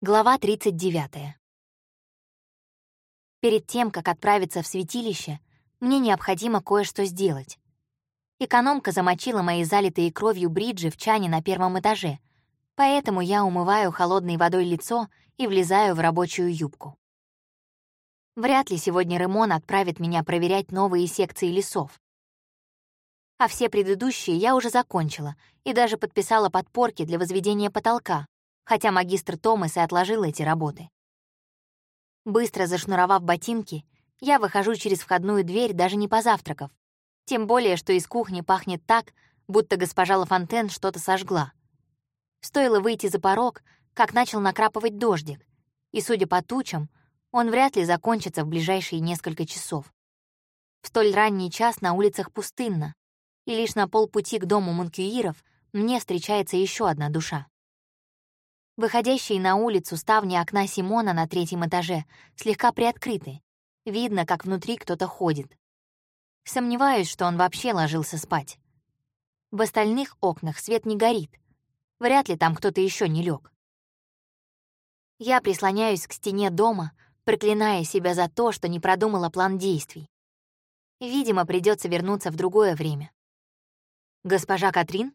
Глава 39. Перед тем, как отправиться в святилище, мне необходимо кое-что сделать. Экономка замочила мои залитые кровью бриджи в чане на первом этаже, поэтому я умываю холодной водой лицо и влезаю в рабочую юбку. Вряд ли сегодня Ремон отправит меня проверять новые секции лесов. А все предыдущие я уже закончила и даже подписала подпорки для возведения потолка, хотя магистр Томас и отложил эти работы. Быстро зашнуровав ботинки, я выхожу через входную дверь, даже не позавтракав. Тем более, что из кухни пахнет так, будто госпожа Лафонтен что-то сожгла. Стоило выйти за порог, как начал накрапывать дождик, и, судя по тучам, он вряд ли закончится в ближайшие несколько часов. В столь ранний час на улицах пустынно, и лишь на полпути к дому Мункюиров мне встречается еще одна душа. Выходящие на улицу ставни окна Симона на третьем этаже слегка приоткрыты. Видно, как внутри кто-то ходит. Сомневаюсь, что он вообще ложился спать. В остальных окнах свет не горит. Вряд ли там кто-то еще не лег. Я прислоняюсь к стене дома, проклиная себя за то, что не продумала план действий. Видимо, придется вернуться в другое время. «Госпожа Катрин?»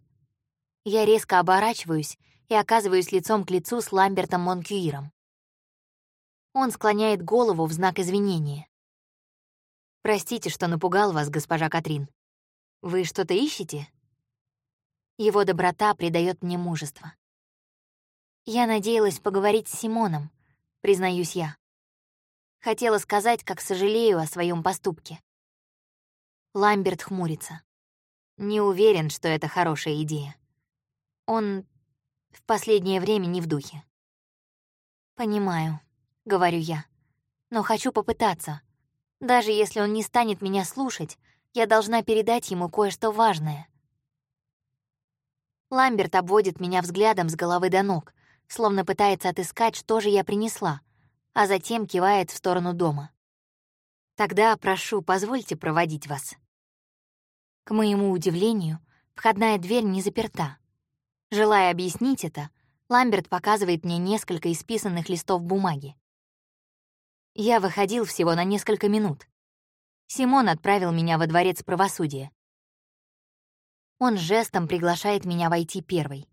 Я резко оборачиваюсь и оказываюсь лицом к лицу с Ламбертом Монкьюиром. Он склоняет голову в знак извинения. «Простите, что напугал вас, госпожа Катрин. Вы что-то ищете?» Его доброта придает мне мужество. «Я надеялась поговорить с Симоном», — признаюсь я. Хотела сказать, как сожалею о своем поступке. Ламберт хмурится. Не уверен, что это хорошая идея. Он в последнее время не в духе. «Понимаю», — говорю я, — «но хочу попытаться. Даже если он не станет меня слушать, я должна передать ему кое-что важное». Ламберт обводит меня взглядом с головы до ног, словно пытается отыскать, что же я принесла, а затем кивает в сторону дома. «Тогда, прошу, позвольте проводить вас». К моему удивлению, входная дверь не заперта. Желая объяснить это, Ламберт показывает мне несколько исписанных листов бумаги. Я выходил всего на несколько минут. Симон отправил меня во дворец правосудия. Он жестом приглашает меня войти первой.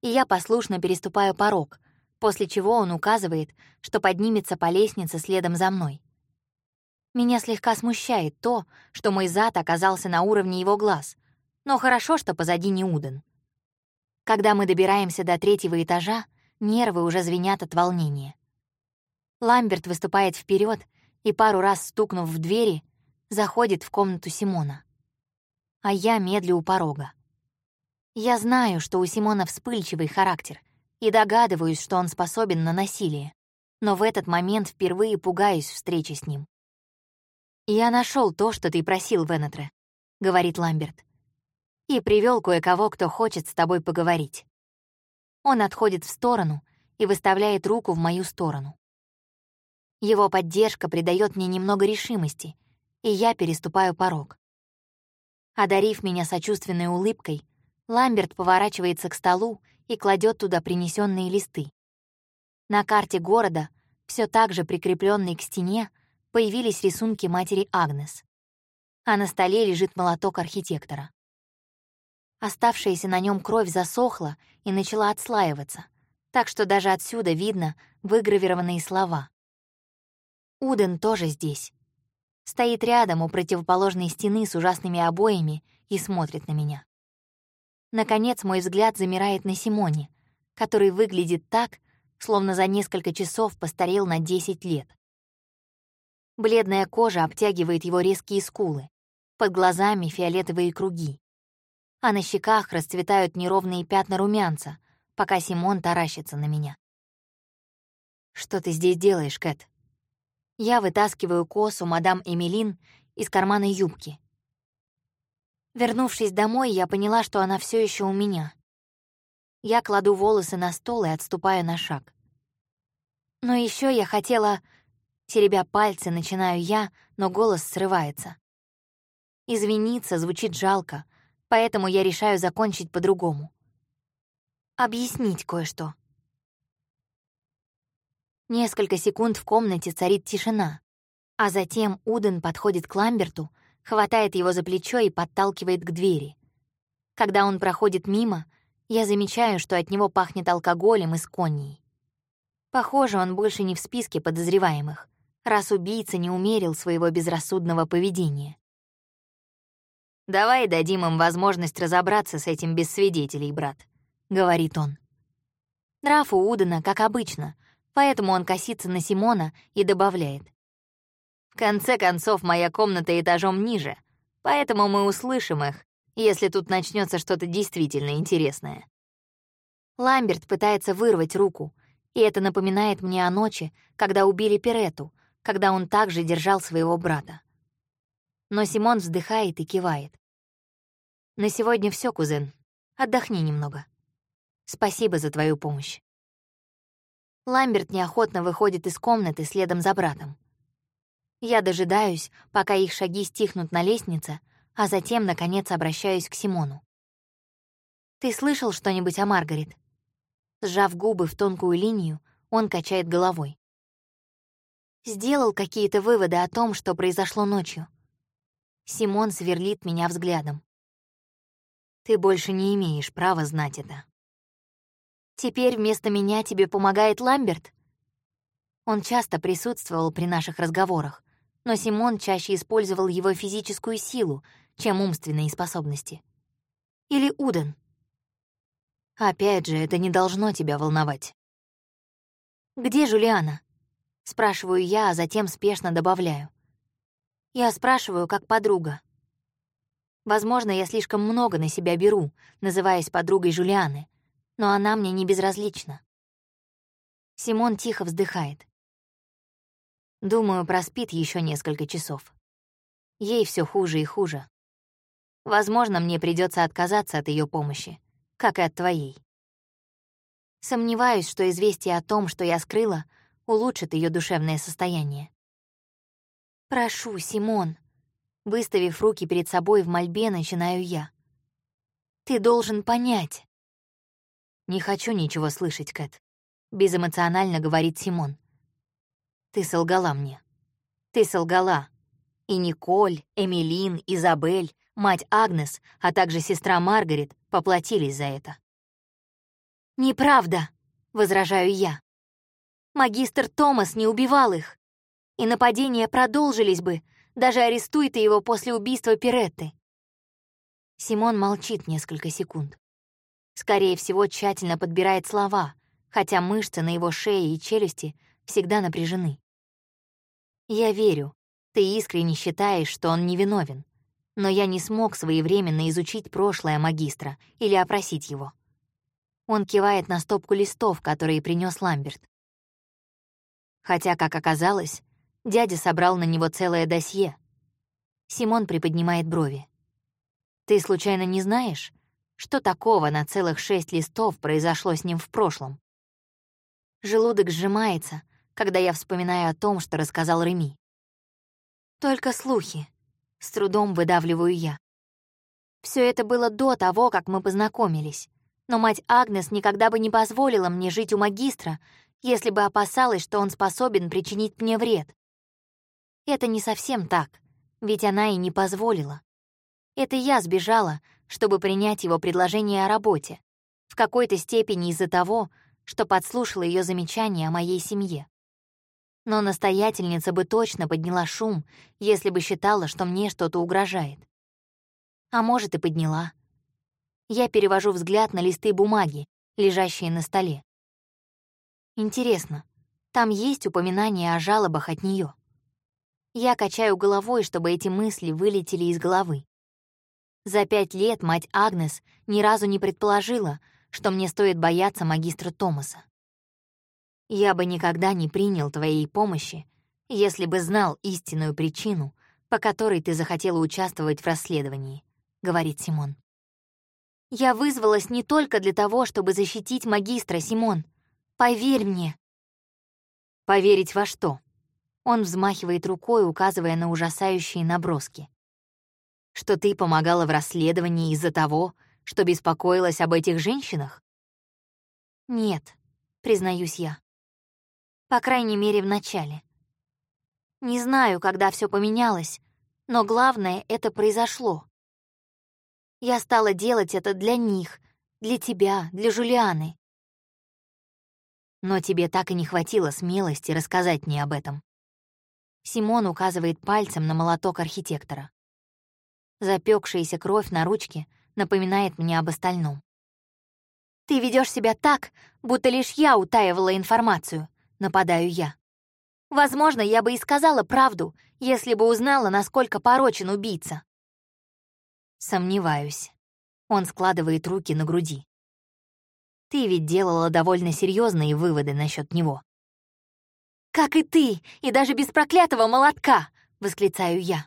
И я послушно переступаю порог, после чего он указывает, что поднимется по лестнице следом за мной. Меня слегка смущает то, что мой зад оказался на уровне его глаз, но хорошо, что позади не Уден. Когда мы добираемся до третьего этажа, нервы уже звенят от волнения. Ламберт выступает вперед и, пару раз стукнув в двери, заходит в комнату Симона. А я медлю у порога. Я знаю, что у Симона вспыльчивый характер, и догадываюсь, что он способен на насилие, но в этот момент впервые пугаюсь встречи с ним. «Я нашел то, что ты просил, Венетре», — говорит Ламберт и привел кое-кого, кто хочет с тобой поговорить. Он отходит в сторону и выставляет руку в мою сторону. Его поддержка придает мне немного решимости, и я переступаю порог. Одарив меня сочувственной улыбкой, Ламберт поворачивается к столу и кладет туда принесенные листы. На карте города, все так же прикрепленной к стене, появились рисунки матери Агнес. А на столе лежит молоток архитектора. Оставшаяся на нем кровь засохла и начала отслаиваться, так что даже отсюда видно выгравированные слова. Уден тоже здесь. Стоит рядом у противоположной стены с ужасными обоями и смотрит на меня. Наконец мой взгляд замирает на Симоне, который выглядит так, словно за несколько часов постарел на 10 лет. Бледная кожа обтягивает его резкие скулы, под глазами фиолетовые круги а на щеках расцветают неровные пятна румянца, пока Симон таращится на меня. «Что ты здесь делаешь, Кэт?» Я вытаскиваю косу мадам Эмилин из кармана юбки. Вернувшись домой, я поняла, что она все еще у меня. Я кладу волосы на стол и отступаю на шаг. Но еще я хотела... Теребя пальцы, начинаю я, но голос срывается. Извиниться звучит жалко, поэтому я решаю закончить по-другому. Объяснить кое-что. Несколько секунд в комнате царит тишина, а затем Уден подходит к Ламберту, хватает его за плечо и подталкивает к двери. Когда он проходит мимо, я замечаю, что от него пахнет алкоголем и сконьей. Похоже, он больше не в списке подозреваемых, раз убийца не умерил своего безрассудного поведения. «Давай дадим им возможность разобраться с этим без свидетелей, брат», — говорит он. Нрав у Удена, как обычно, поэтому он косится на Симона и добавляет. «В конце концов, моя комната этажом ниже, поэтому мы услышим их, если тут начнется что-то действительно интересное». Ламберт пытается вырвать руку, и это напоминает мне о ночи, когда убили Пирету, когда он также держал своего брата. Но Симон вздыхает и кивает. «На сегодня все, кузен. Отдохни немного. Спасибо за твою помощь». Ламберт неохотно выходит из комнаты следом за братом. Я дожидаюсь, пока их шаги стихнут на лестнице, а затем, наконец, обращаюсь к Симону. «Ты слышал что-нибудь о Маргарет?» Сжав губы в тонкую линию, он качает головой. Сделал какие-то выводы о том, что произошло ночью. Симон сверлит меня взглядом. Ты больше не имеешь права знать это. Теперь вместо меня тебе помогает Ламберт? Он часто присутствовал при наших разговорах, но Симон чаще использовал его физическую силу, чем умственные способности. Или Уден. Опять же, это не должно тебя волновать. «Где Жулиана?» — спрашиваю я, а затем спешно добавляю. Я спрашиваю, как подруга. Возможно, я слишком много на себя беру, называясь подругой Жулианы, но она мне не безразлична. Симон тихо вздыхает. Думаю, проспит еще несколько часов. Ей все хуже и хуже. Возможно, мне придется отказаться от ее помощи, как и от твоей. Сомневаюсь, что известие о том, что я скрыла, улучшит ее душевное состояние. «Прошу, Симон», выставив руки перед собой в мольбе, начинаю я. «Ты должен понять». «Не хочу ничего слышать, Кэт», — безэмоционально говорит Симон. «Ты солгала мне. Ты солгала. И Николь, Эмилин, Изабель, мать Агнес, а также сестра Маргарет поплатились за это. «Неправда», — возражаю я. «Магистр Томас не убивал их, и нападения продолжились бы, даже арестуй ты его после убийства Пиретты». Симон молчит несколько секунд. Скорее всего, тщательно подбирает слова, хотя мышцы на его шее и челюсти всегда напряжены. «Я верю, ты искренне считаешь, что он невиновен но я не смог своевременно изучить прошлое магистра или опросить его. Он кивает на стопку листов, которые принес Ламберт. Хотя, как оказалось, дядя собрал на него целое досье. Симон приподнимает брови. «Ты случайно не знаешь, что такого на целых шесть листов произошло с ним в прошлом?» Желудок сжимается, когда я вспоминаю о том, что рассказал Реми. «Только слухи», с трудом выдавливаю я. Все это было до того, как мы познакомились. Но мать Агнес никогда бы не позволила мне жить у магистра, если бы опасалась, что он способен причинить мне вред. Это не совсем так, ведь она и не позволила. Это я сбежала, чтобы принять его предложение о работе, в какой-то степени из-за того, что подслушала ее замечания о моей семье но настоятельница бы точно подняла шум, если бы считала, что мне что-то угрожает. А может, и подняла. Я перевожу взгляд на листы бумаги, лежащие на столе. Интересно, там есть упоминание о жалобах от нее. Я качаю головой, чтобы эти мысли вылетели из головы. За пять лет мать Агнес ни разу не предположила, что мне стоит бояться магистра Томаса. Я бы никогда не принял твоей помощи, если бы знал истинную причину, по которой ты захотела участвовать в расследовании», — говорит Симон. «Я вызвалась не только для того, чтобы защитить магистра, Симон. Поверь мне». «Поверить во что?» Он взмахивает рукой, указывая на ужасающие наброски. «Что ты помогала в расследовании из-за того, что беспокоилась об этих женщинах?» «Нет», — признаюсь я. По крайней мере, в начале. Не знаю, когда все поменялось, но главное, это произошло. Я стала делать это для них, для тебя, для Жулианы. Но тебе так и не хватило смелости рассказать мне об этом. Симон указывает пальцем на молоток архитектора. Запекшаяся кровь на ручке напоминает мне об остальном. «Ты ведешь себя так, будто лишь я утаивала информацию», — нападаю я. «Возможно, я бы и сказала правду, если бы узнала, насколько порочен убийца». Сомневаюсь. Он складывает руки на груди. Ты ведь делала довольно серьезные выводы насчет него. «Как и ты, и даже без проклятого молотка!» — восклицаю я.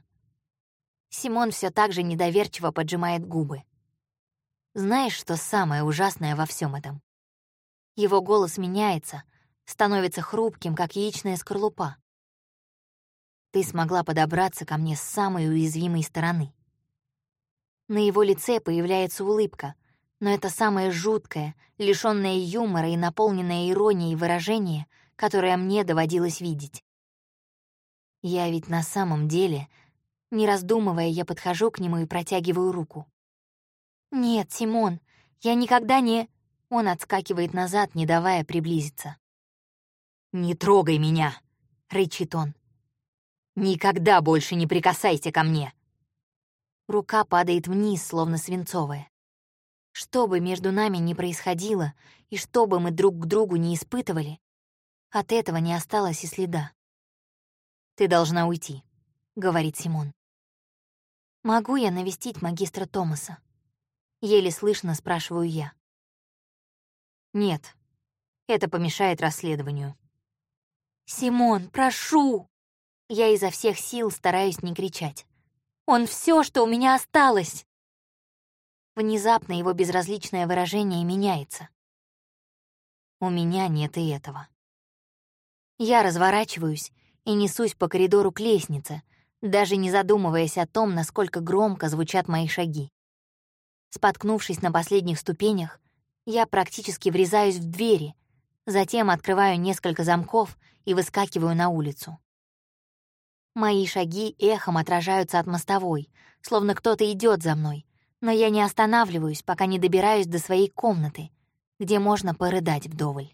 Симон все так же недоверчиво поджимает губы. Знаешь, что самое ужасное во всем этом? Его голос меняется, становится хрупким, как яичная скорлупа. Ты смогла подобраться ко мне с самой уязвимой стороны. На его лице появляется улыбка, но это самое жуткое, лишённое юмора и наполненное иронией выражение, которое мне доводилось видеть. Я ведь на самом деле, не раздумывая, я подхожу к нему и протягиваю руку. «Нет, Симон, я никогда не...» Он отскакивает назад, не давая приблизиться. «Не трогай меня!» — рычит он. «Никогда больше не прикасайся ко мне!» Рука падает вниз, словно свинцовая. Что бы между нами ни происходило, и что бы мы друг к другу не испытывали, от этого не осталось и следа. «Ты должна уйти», — говорит Симон. «Могу я навестить магистра Томаса?» Еле слышно спрашиваю я. «Нет, это помешает расследованию». «Симон, прошу!» Я изо всех сил стараюсь не кричать. Он все, что у меня осталось. Внезапно его безразличное выражение меняется. У меня нет и этого. Я разворачиваюсь и несусь по коридору к лестнице, даже не задумываясь о том, насколько громко звучат мои шаги. Споткнувшись на последних ступенях, я практически врезаюсь в двери, затем открываю несколько замков и выскакиваю на улицу. Мои шаги эхом отражаются от мостовой, словно кто-то идет за мной, но я не останавливаюсь, пока не добираюсь до своей комнаты, где можно порыдать вдоволь.